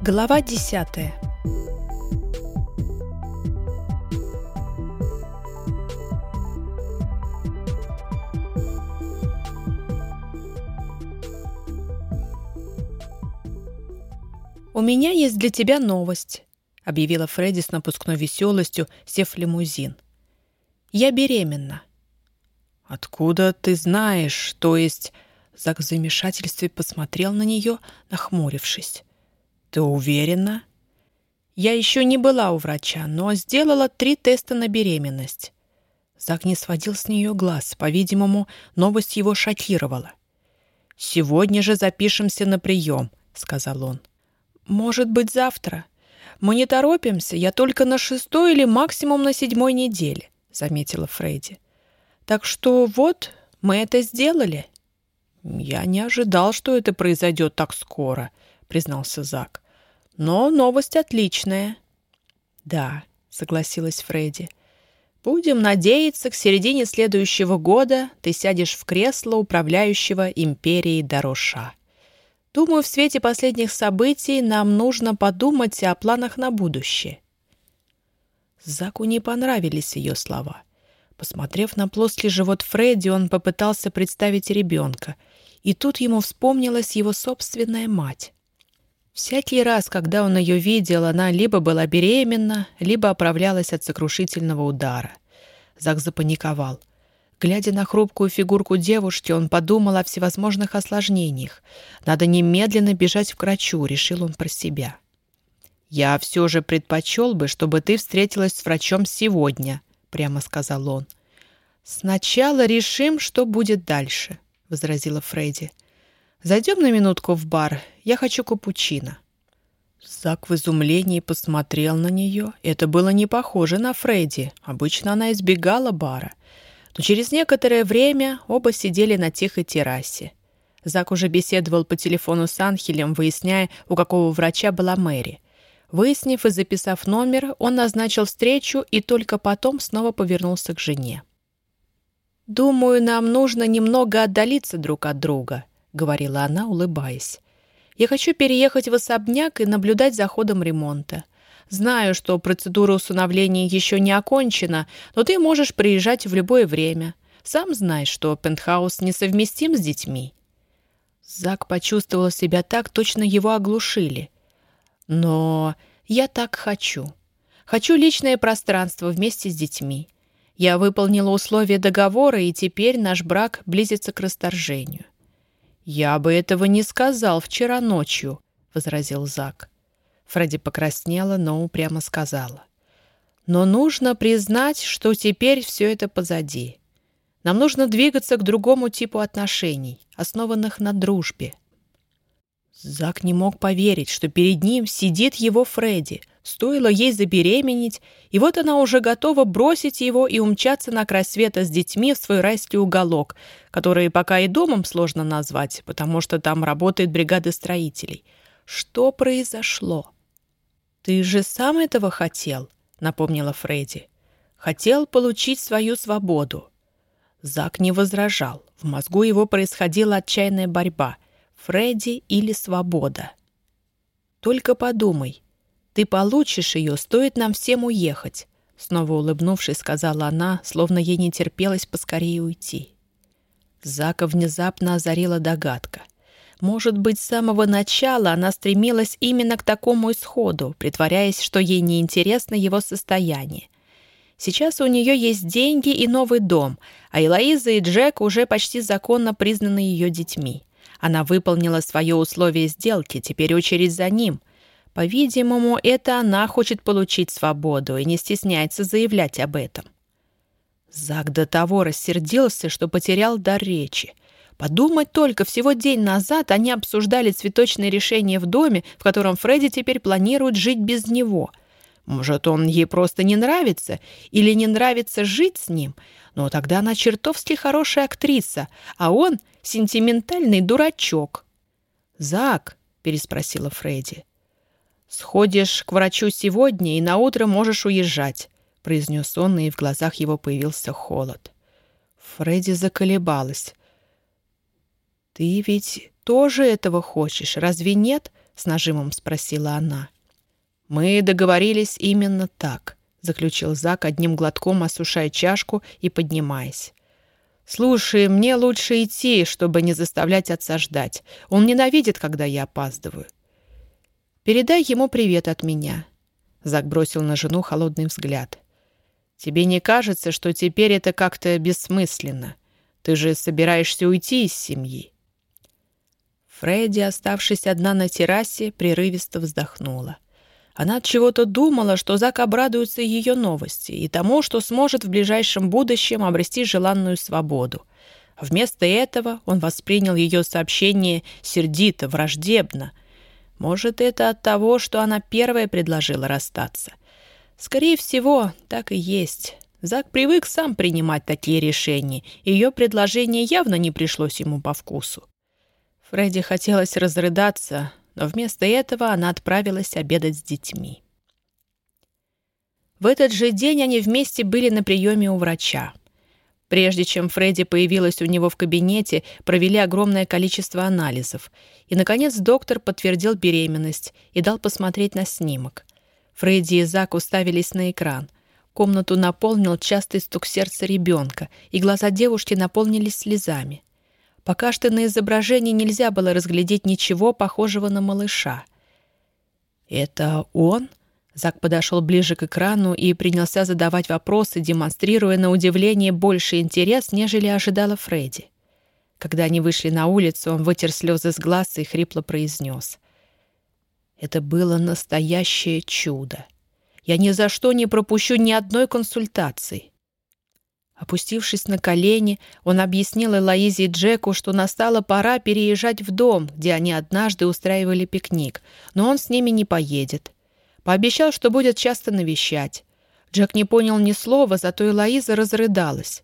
Глава десятая «У меня есть для тебя новость», — объявила Фредди с напускной веселостью, сев в лимузин. «Я беременна». «Откуда ты знаешь, то есть...» Зак в замешательстве посмотрел на нее, нахмурившись. «Ты уверена?» «Я еще не была у врача, но сделала три теста на беременность». Зак не сводил с нее глаз. По-видимому, новость его шокировала. «Сегодня же запишемся на прием», — сказал он. «Может быть, завтра. Мы не торопимся, я только на шестой или максимум на седьмой неделе», — заметила Фредди. «Так что вот, мы это сделали». «Я не ожидал, что это произойдет так скоро», — признался Зак. «Но новость отличная». «Да», — согласилась Фредди. «Будем надеяться, к середине следующего года ты сядешь в кресло управляющего империей Дороша». Думаю, в свете последних событий нам нужно подумать о планах на будущее. Заку не понравились ее слова. Посмотрев на плоский живот Фредди, он попытался представить ребенка, и тут ему вспомнилась его собственная мать. Всякий раз, когда он ее видел, она либо была беременна, либо оправлялась от сокрушительного удара. Зак запаниковал. Глядя на хрупкую фигурку девушки, он подумал о всевозможных осложнениях. «Надо немедленно бежать к врачу», — решил он про себя. «Я все же предпочел бы, чтобы ты встретилась с врачом сегодня», — прямо сказал он. «Сначала решим, что будет дальше», — возразила Фредди. «Зайдем на минутку в бар. Я хочу капучино». Зак в изумлении посмотрел на нее. Это было не похоже на Фредди. Обычно она избегала бара. Но через некоторое время оба сидели на тихой террасе. Зак уже беседовал по телефону с Анхелем, выясняя, у какого врача была Мэри. Выяснив и записав номер, он назначил встречу и только потом снова повернулся к жене. «Думаю, нам нужно немного отдалиться друг от друга», — говорила она, улыбаясь. «Я хочу переехать в особняк и наблюдать за ходом ремонта. Знаю, что процедура усыновления еще не окончена, но ты можешь приезжать в любое время. Сам знаешь, что пентхаус несовместим с детьми». Зак почувствовал себя так, точно его оглушили. «Но я так хочу. Хочу личное пространство вместе с детьми. Я выполнила условия договора, и теперь наш брак близится к расторжению». «Я бы этого не сказал вчера ночью», — возразил Зак. Фредди покраснела, но упрямо сказала. «Но нужно признать, что теперь все это позади. Нам нужно двигаться к другому типу отношений, основанных на дружбе». Зак не мог поверить, что перед ним сидит его Фредди. Стоило ей забеременеть, и вот она уже готова бросить его и умчаться на край света с детьми в свой райский уголок, который пока и домом сложно назвать, потому что там работает бригада строителей. Что произошло? «Ты же сам этого хотел», — напомнила Фредди. «Хотел получить свою свободу». Зак не возражал. В мозгу его происходила отчаянная борьба. Фредди или свобода. «Только подумай. Ты получишь ее, стоит нам всем уехать», — снова улыбнувшись, сказала она, словно ей не терпелось поскорее уйти. Зака внезапно озарила догадка — может быть, с самого начала она стремилась именно к такому исходу, притворяясь, что ей не интересно его состояние. Сейчас у нее есть деньги и новый дом, а Элоиза и Джек уже почти законно признаны ее детьми. Она выполнила свое условие сделки, теперь очередь за ним. По-видимому, это она хочет получить свободу и не стесняется заявлять об этом. Зак до того рассердился, что потерял дар речи. Подумать только, всего день назад они обсуждали цветочное решение в доме, в котором Фредди теперь планирует жить без него. Может, он ей просто не нравится или не нравится жить с ним, но тогда она чертовски хорошая актриса, а он сентиментальный дурачок. «Зак», — переспросила Фредди, — «сходишь к врачу сегодня и наутро можешь уезжать», — произнес он, и в глазах его появился холод. Фредди заколебалась. «Ты ведь тоже этого хочешь, разве нет?» — с нажимом спросила она. «Мы договорились именно так», — заключил Зак одним глотком, осушая чашку и поднимаясь. «Слушай, мне лучше идти, чтобы не заставлять отца ждать. Он ненавидит, когда я опаздываю». «Передай ему привет от меня». Зак бросил на жену холодный взгляд. «Тебе не кажется, что теперь это как-то бессмысленно? Ты же собираешься уйти из семьи?» Фредди, оставшись одна на террасе, прерывисто вздохнула. Она от чего-то думала, что Зак обрадуется ее новости и тому, что сможет в ближайшем будущем обрести желанную свободу. Вместо этого он воспринял ее сообщение сердито, враждебно. Может, это от того, что она первая предложила расстаться. Скорее всего, так и есть. Зак привык сам принимать такие решения, ее предложение явно не пришлось ему по вкусу. Фредди хотелось разрыдаться, но вместо этого она отправилась обедать с детьми. В этот же день они вместе были на приеме у врача. Прежде чем Фредди появилась у него в кабинете, провели огромное количество анализов. И, наконец, доктор подтвердил беременность и дал посмотреть на снимок. Фредди и Зак уставились на экран. Комнату наполнил частый стук сердца ребенка, и глаза девушки наполнились слезами. Пока что на изображении нельзя было разглядеть ничего похожего на малыша. «Это он?» Зак подошел ближе к экрану и принялся задавать вопросы, демонстрируя на удивление больше интерес, нежели ожидала Фредди. Когда они вышли на улицу, он вытер слезы с глаз и хрипло произнес. «Это было настоящее чудо. Я ни за что не пропущу ни одной консультации. Опустившись на колени, он объяснил Элоизе и Джеку, что настала пора переезжать в дом, где они однажды устраивали пикник, но он с ними не поедет. Пообещал, что будет часто навещать. Джек не понял ни слова, зато Элоиза разрыдалась.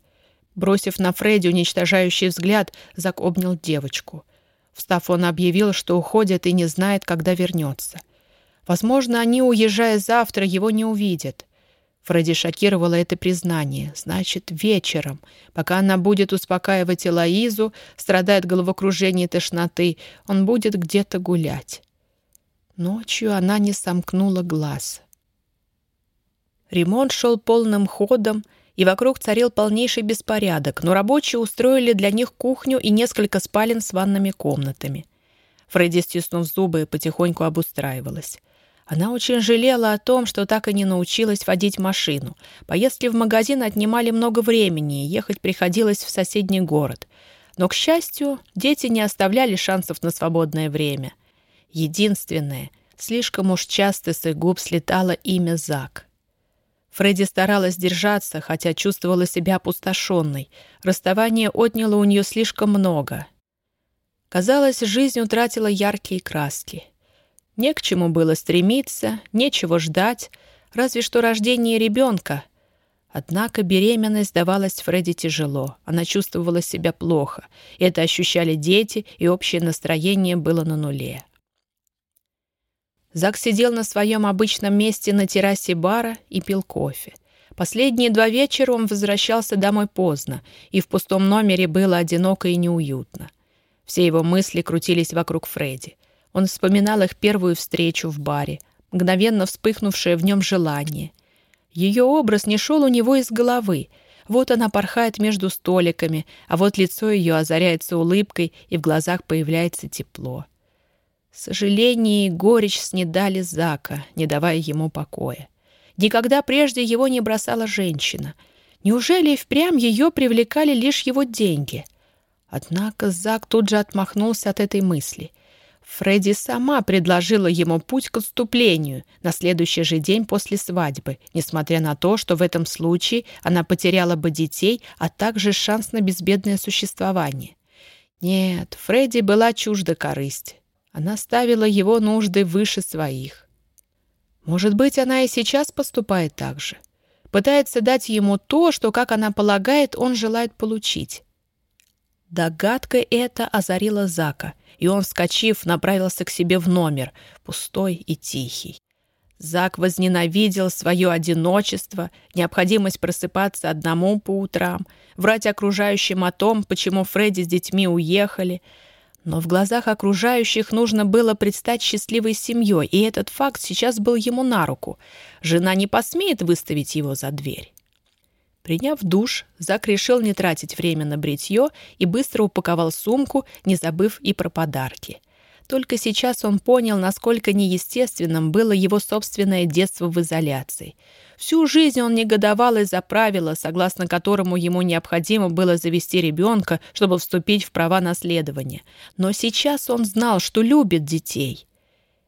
Бросив на Фредди уничтожающий взгляд, Зак обнял девочку. Встав, он объявил, что уходит и не знает, когда вернется. Возможно, они, уезжая завтра, его не увидят. Фредди шокировало это признание. Значит, вечером, пока она будет успокаивать Элоизу, страдает головокружение и тошноты, он будет где-то гулять. Ночью она не сомкнула глаз. Ремонт шел полным ходом, и вокруг царил полнейший беспорядок, но рабочие устроили для них кухню и несколько спален с ванными комнатами. Фредди, стиснув зубы, потихоньку обустраивалась. Она очень жалела о том, что так и не научилась водить машину. Поездки в магазин отнимали много времени, и ехать приходилось в соседний город. Но, к счастью, дети не оставляли шансов на свободное время. Единственное, слишком уж часто с их губ слетало имя Зак. Фредди старалась держаться, хотя чувствовала себя опустошенной. Расставание отняло у нее слишком много. Казалось, жизнь утратила яркие краски. Не к чему было стремиться, нечего ждать, разве что рождение ребенка. Однако беременность давалась Фредди тяжело. Она чувствовала себя плохо. Это ощущали дети, и общее настроение было на нуле. Зак сидел на своем обычном месте на террасе бара и пил кофе. Последние два вечера он возвращался домой поздно, и в пустом номере было одиноко и неуютно. Все его мысли крутились вокруг Фредди. Он вспоминал их первую встречу в баре, мгновенно вспыхнувшее в нем желание. Ее образ не шел у него из головы. Вот она порхает между столиками, а вот лицо ее озаряется улыбкой, и в глазах появляется тепло. Сожаление и горечь снедали Зака, не давая ему покоя. Никогда прежде его не бросала женщина. Неужели впрямь ее привлекали лишь его деньги? Однако Зак тут же отмахнулся от этой мысли — Фредди сама предложила ему путь к отступлению на следующий же день после свадьбы, несмотря на то, что в этом случае она потеряла бы детей, а также шанс на безбедное существование. Нет, Фредди была чужда корысть. Она ставила его нужды выше своих. Может быть, она и сейчас поступает так же. Пытается дать ему то, что, как она полагает, он желает получить. Догадка эта озарила Зака — и он, вскочив, направился к себе в номер, пустой и тихий. Зак возненавидел свое одиночество, необходимость просыпаться одному по утрам, врать окружающим о том, почему Фредди с детьми уехали. Но в глазах окружающих нужно было предстать счастливой семьей, и этот факт сейчас был ему на руку. Жена не посмеет выставить его за дверь. Приняв душ, Зак решил не тратить время на бритье и быстро упаковал сумку, не забыв и про подарки. Только сейчас он понял, насколько неестественным было его собственное детство в изоляции. Всю жизнь он негодовал из-за правила, согласно которому ему необходимо было завести ребенка, чтобы вступить в права наследования. Но сейчас он знал, что любит детей.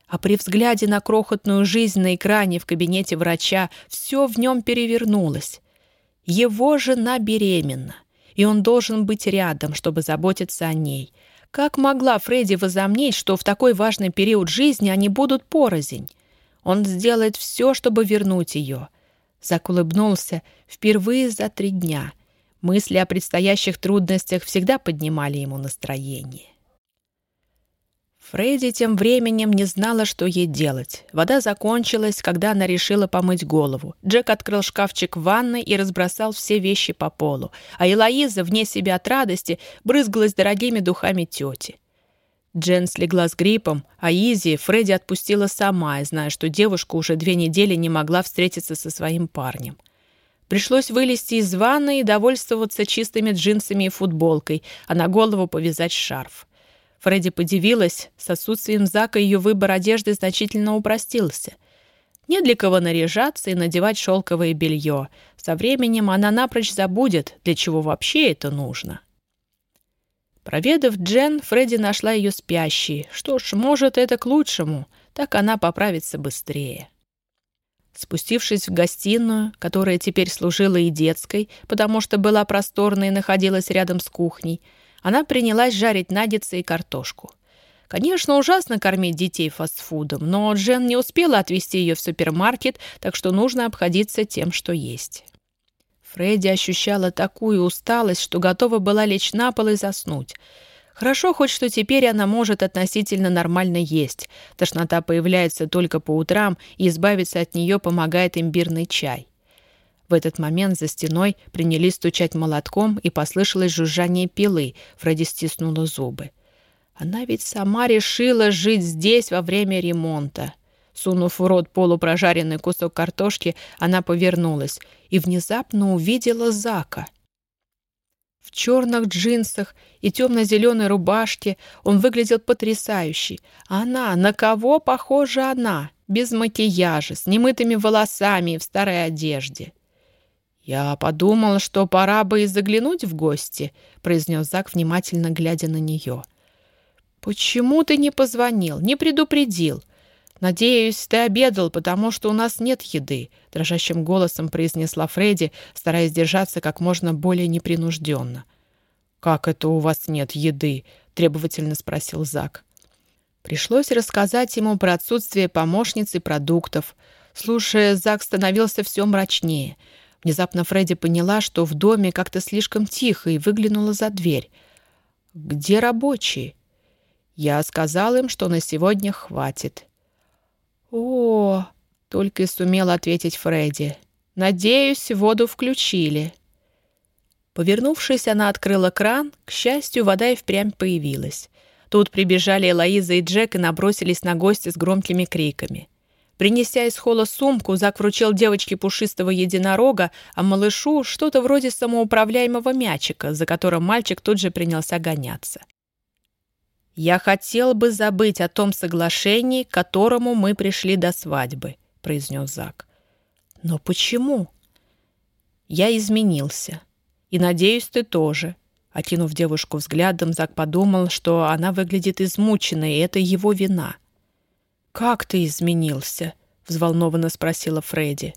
А при взгляде на крохотную жизнь на экране в кабинете врача все в нем перевернулось. Его жена беременна, и он должен быть рядом, чтобы заботиться о ней. Как могла Фредди возомнить, что в такой важный период жизни они будут порознь? Он сделает все, чтобы вернуть ее. Зак улыбнулся впервые за три дня. Мысли о предстоящих трудностях всегда поднимали ему настроение. Фредди тем временем не знала, что ей делать. Вода закончилась, когда она решила помыть голову. Джек открыл шкафчик в ванной и разбросал все вещи по полу. А Элоиза, вне себя от радости, брызгалась дорогими духами тети. Джен слегла с гриппом, а Изи Фредди отпустила сама, зная, что девушка уже две недели не могла встретиться со своим парнем. Пришлось вылезти из ванны и довольствоваться чистыми джинсами и футболкой, а на голову повязать шарф. Фредди подивилась, с отсутствием Зака ее выбор одежды значительно упростился. Не для кого наряжаться и надевать шелковое белье. Со временем она напрочь забудет, для чего вообще это нужно. Проведав Джен, Фредди нашла ее спящей. Что ж, может, это к лучшему. Так она поправится быстрее. Спустившись в гостиную, которая теперь служила и детской, потому что была просторной и находилась рядом с кухней, она принялась жарить наггетсы и картошку. Конечно, ужасно кормить детей фастфудом, но Джен не успела отвезти ее в супермаркет, так что нужно обходиться тем, что есть. Фредди ощущала такую усталость, что готова была лечь на пол и заснуть. Хорошо хоть, что теперь она может относительно нормально есть. Тошнота появляется только по утрам, и избавиться от нее помогает имбирный чай. В этот момент за стеной принялись стучать молотком, и послышалось жужжание пилы. Фредди стиснула зубы. Она ведь сама решила жить здесь во время ремонта. Сунув в рот полупрожаренный кусок картошки, она повернулась и внезапно увидела Зака. В черных джинсах и темно-зеленой рубашке он выглядел потрясающе. Она, на кого похожа она? Без макияжа, с немытыми волосами и в старой одежде. «Я подумал, что пора бы и заглянуть в гости», — произнес Зак, внимательно глядя на нее. «Почему ты не позвонил, не предупредил? Надеюсь, ты обедал, потому что у нас нет еды», — дрожащим голосом произнесла Фредди, стараясь держаться как можно более непринужденно. «Как это у вас нет еды?» — требовательно спросил Зак. Пришлось рассказать ему про отсутствие помощницы продуктов. Слушая, Зак становился все мрачнее — Внезапно Фредди поняла, что в доме как-то слишком тихо, и выглянула за дверь. «Где рабочие?» Я сказал им, что на сегодня хватит. «О!» — только и сумела ответить Фредди. «Надеюсь, воду включили». Повернувшись, она открыла кран. К счастью, вода и впрямь появилась. Тут прибежали Элоиза и Джек и набросились на гостя с громкими криками. Принеся из холла сумку, Зак вручил девочке пушистого единорога, а малышу что-то вроде самоуправляемого мячика, за которым мальчик тут же принялся гоняться. «Я хотел бы забыть о том соглашении, к которому мы пришли до свадьбы», — произнес Зак. «Но почему?» «Я изменился. И, надеюсь, ты тоже». Окинув девушку взглядом, Зак подумал, что она выглядит измученной, и это его вина — «Как ты изменился?» — взволнованно спросила Фредди.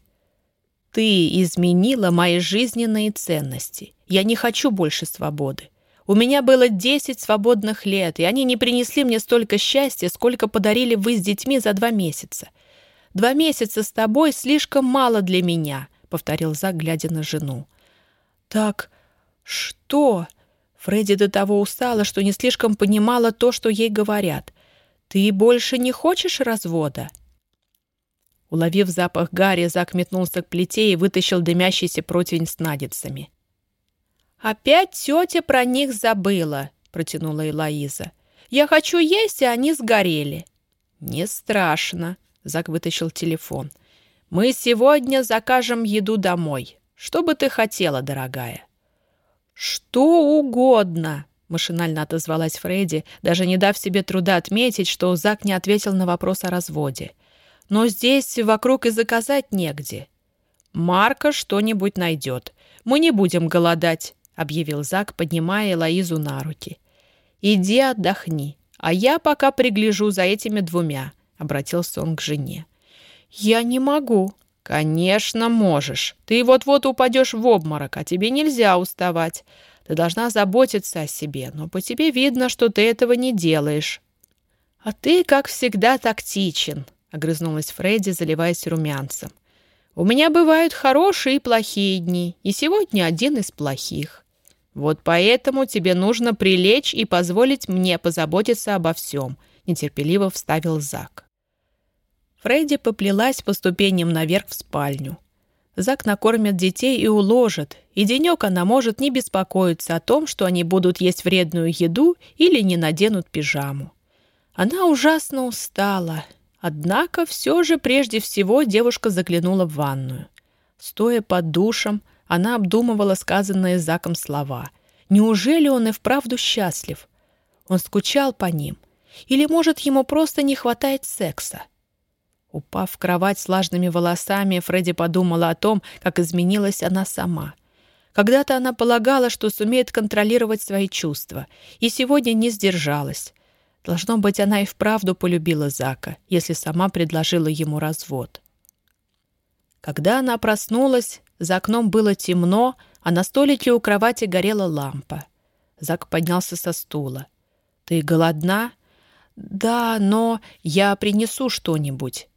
«Ты изменила мои жизненные ценности. Я не хочу больше свободы. У меня было десять свободных лет, и они не принесли мне столько счастья, сколько подарили вы с детьми за два месяца. Два месяца с тобой слишком мало для меня», — повторил Зак, глядя на жену. «Так что?» Фредди до того устала, что не слишком понимала то, что ей говорят. «Ты больше не хочешь развода?» Уловив запах Гарри, Зак метнулся к плите и вытащил дымящийся противень с надицами. «Опять тетя про них забыла», — протянула Элоиза. Я хочу есть, а они сгорели». «Не страшно», — Зак вытащил телефон. «Мы сегодня закажем еду домой. Что бы ты хотела, дорогая?» «Что угодно», — машинально отозвалась Фредди, даже не дав себе труда отметить, что Зак не ответил на вопрос о разводе. «Но здесь вокруг и заказать негде». «Марка что-нибудь найдет. Мы не будем голодать», — объявил Зак, поднимая Лоизу на руки. «Иди отдохни, а я пока пригляжу за этими двумя», — обратился он к жене. «Я не могу». «Конечно, можешь. Ты вот-вот упадешь в обморок, а тебе нельзя уставать. Ты должна заботиться о себе, но по тебе видно, что ты этого не делаешь». «А ты, как всегда, тактичен», — огрызнулась Фредди, заливаясь румянцем. «У меня бывают хорошие и плохие дни, и сегодня один из плохих. Вот поэтому тебе нужно прилечь и позволить мне позаботиться обо всем», — нетерпеливо вставил Зак. Фредди поплелась по ступеням наверх в спальню. Зак накормит детей и уложит, и денек она может не беспокоиться о том, что они будут есть вредную еду или не наденут пижаму. Она ужасно устала, однако все же прежде всего девушка заглянула в ванную. Стоя под душем, она обдумывала сказанные Заком слова. Неужели он и вправду счастлив? Он скучал по ним. Или, может, ему просто не хватает секса? Упав в кровать с влажными волосами, Фредди подумала о том, как изменилась она сама. Когда-то она полагала, что сумеет контролировать свои чувства, и сегодня не сдержалась. Должно быть, она и вправду полюбила Зака, если сама предложила ему развод. Когда она проснулась, за окном было темно, а на столике у кровати горела лампа. Зак поднялся со стула. «Ты голодна?» «Да, но я принесу что-нибудь».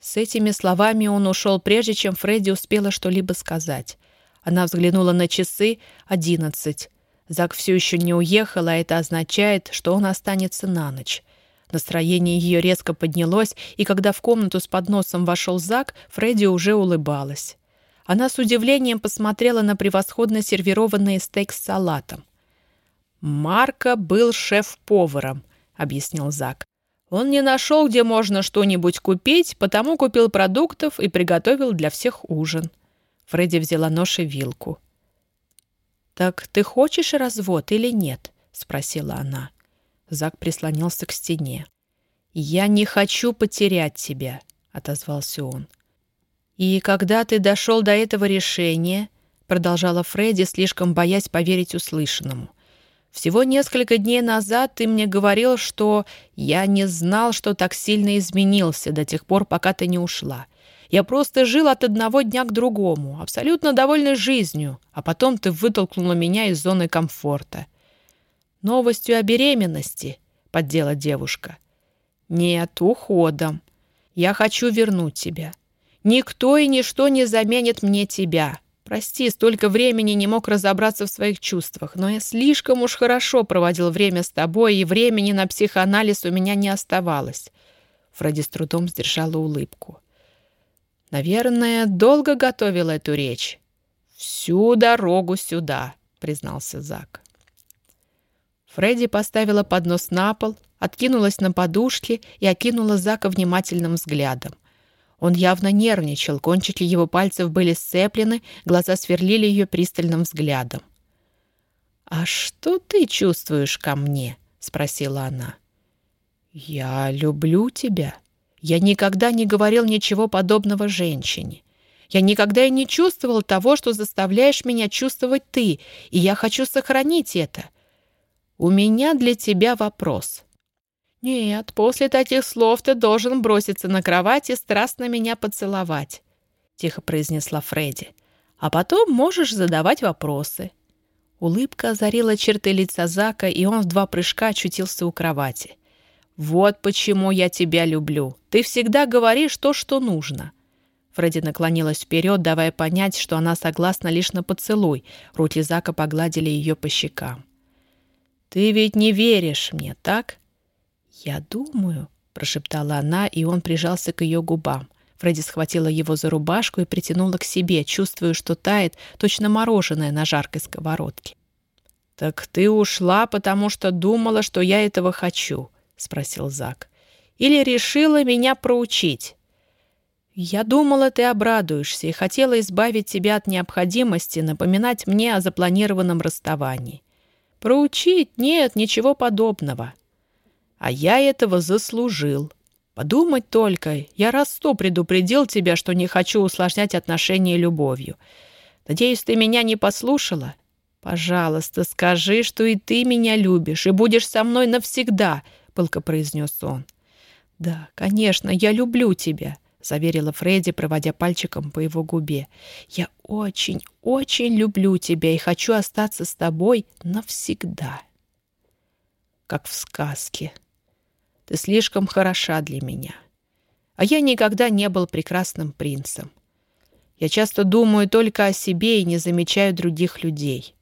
С этими словами он ушел, прежде чем Фредди успела что-либо сказать. Она взглянула на часы — одиннадцать. Зак все еще не уехал, а это означает, что он останется на ночь. Настроение ее резко поднялось, и когда в комнату с подносом вошел Зак, Фредди уже улыбалась. Она с удивлением посмотрела на превосходно сервированный стейк с салатом. «Марко был шеф-поваром», — объяснил Зак. «Он не нашел, где можно что-нибудь купить, потому купил продуктов и приготовил для всех ужин». Фредди взяла нож и вилку. «Так ты хочешь развод или нет?» — спросила она. Зак прислонился к стене. «Я не хочу потерять тебя», — отозвался он. «И когда ты дошел до этого решения», — продолжала Фредди, слишком боясь поверить услышанному, «всего несколько дней назад ты мне говорил, что я не знал, что так сильно изменился до тех пор, пока ты не ушла. Я просто жил от одного дня к другому, абсолютно довольный жизнью, а потом ты вытолкнула меня из зоны комфорта». «Новостью о беременности», — поддела девушка. «Нет, уходом. Я хочу вернуть тебя». Никто и ничто не заменит мне тебя. Прости, столько времени не мог разобраться в своих чувствах, но я слишком уж хорошо проводил время с тобой, и времени на психоанализ у меня не оставалось». Фредди с трудом сдержала улыбку. «Наверное, долго готовил эту речь». «Всю дорогу сюда», — признался Зак. Фредди поставила поднос на пол, откинулась на подушки и окинула Зака внимательным взглядом. Он явно нервничал, кончики его пальцев были сцеплены, глаза сверлили ее пристальным взглядом. «А что ты чувствуешь ко мне?» — спросила она. «Я люблю тебя. Я никогда не говорил ничего подобного женщине. Я никогда и не чувствовал того, что заставляешь меня чувствовать ты, и я хочу сохранить это. У меня для тебя вопрос. «Нет, после таких слов ты должен броситься на кровать и страстно меня поцеловать», — тихо произнесла Фредди. «А потом можешь задавать вопросы». Улыбка озарила черты лица Зака, и он в два прыжка очутился у кровати. «Вот почему я тебя люблю. Ты всегда говоришь то, что нужно». Фредди наклонилась вперед, давая понять, что она согласна лишь на поцелуй. Руки Зака погладили ее по щекам. «Ты ведь не веришь мне, так?» «Я думаю», — прошептала она, и он прижался к ее губам. Фредди схватила его за рубашку и притянула к себе, чувствуя, что тает точно мороженое на жаркой сковородке. «Так ты ушла, потому что думала, что я этого хочу?» — спросил Зак. «Или решила меня проучить?» «Я думала, ты обрадуешься и хотела избавить тебя от необходимости напоминать мне о запланированном расставании. Проучить? Нет, ничего подобного. А я этого заслужил. Подумать только, я раз сто предупредил тебя, что не хочу усложнять отношения любовью. Надеюсь, ты меня не послушала? Пожалуйста, скажи, что и ты меня любишь и будешь со мной навсегда, — пылко произнес он. Да, конечно, я люблю тебя, — заверила Фредди, проводя пальчиком по его губе. «Я очень, очень люблю тебя и хочу остаться с тобой навсегда». Как в сказке. Ты слишком хороша для меня. А я никогда не был прекрасным принцем. Я часто думаю только о себе и не замечаю других людей.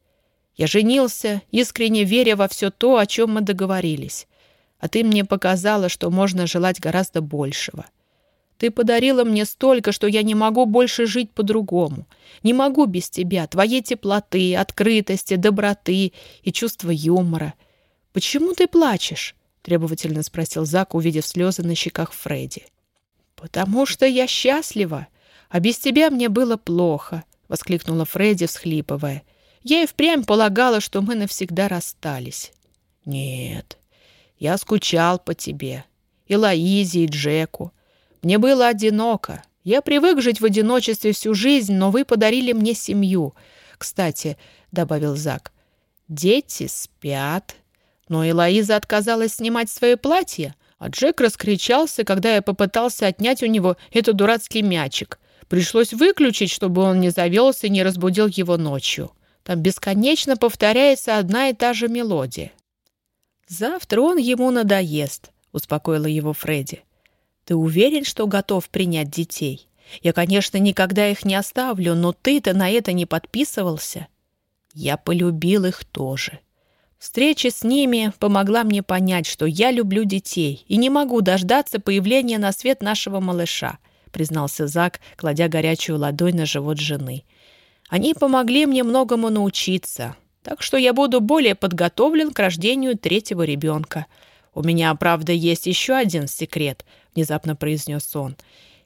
Я женился, искренне веря во все то, о чем мы договорились. А ты мне показала, что можно желать гораздо большего — ты подарила мне столько, что я не могу больше жить по-другому. Не могу без тебя, твоей теплоты, открытости, доброты и чувства юмора. Почему ты плачешь?» — требовательно спросил Зак, увидев слезы на щеках Фредди. «Потому что я счастлива, а без тебя мне было плохо», — воскликнула Фредди, всхлипывая. «Я и впрямь полагала, что мы навсегда расстались». «Нет, я скучал по тебе, и Лоизе, и Джеку. Мне было одиноко. Я привык жить в одиночестве всю жизнь, но вы подарили мне семью. Кстати, — добавил Зак, — дети спят. Но Элоиза отказалась снимать свое платье, а Джек раскричался, когда я попытался отнять у него этот дурацкий мячик. Пришлось выключить, чтобы он не завелся и не разбудил его ночью. Там бесконечно повторяется одна и та же мелодия. «Завтра он ему надоест», — успокоила его Фредди. Ты уверен, что готов принять детей? Я, конечно, никогда их не оставлю, но ты-то на это не подписывался. Я полюбил их тоже. Встреча с ними помогла мне понять, что я люблю детей и не могу дождаться появления на свет нашего малыша, признался Зак, кладя горячую ладонь на живот жены. Они помогли мне многому научиться, так что я буду более подготовлен к рождению третьего ребенка. У меня, правда, есть еще один секрет —— внезапно произнес он.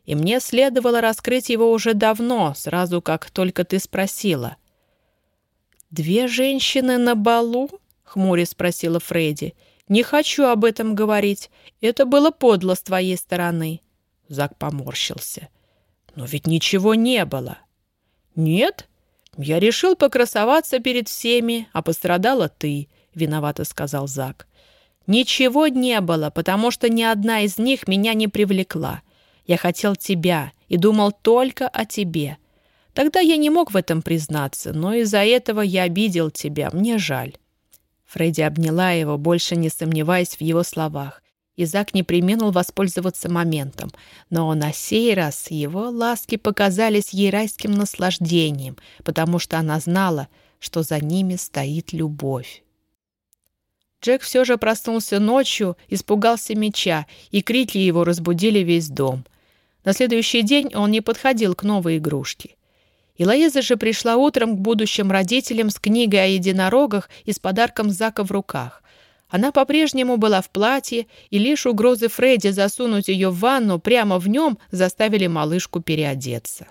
«И мне следовало раскрыть его уже давно, сразу как только ты спросила». «Две женщины на балу?» — хмуря спросила Фредди. «Не хочу об этом говорить. Это было подло с твоей стороны». Зак поморщился. «Но ведь ничего не было». «Нет? Я решил покрасоваться перед всеми, а пострадала ты», — виновато сказал Зак. Ничего не было, потому что ни одна из них меня не привлекла. Я хотел тебя и думал только о тебе. Тогда я не мог в этом признаться, но из-за этого я обидел тебя. Мне жаль». Фредди обняла его, больше не сомневаясь в его словах. Изак не применил воспользоваться моментом, но на сей раз его ласки показались ей райским наслаждением, потому что она знала, что за ними стоит любовь. Джек все же проснулся ночью, испугался меча, и крики его разбудили весь дом. На следующий день он не подходил к новой игрушке. Илоиза же пришла утром к будущим родителям с книгой о единорогах и с подарком Зака в руках. Она по-прежнему была в платье, и лишь угрозы Фредди засунуть ее в ванну прямо в нем заставили малышку переодеться.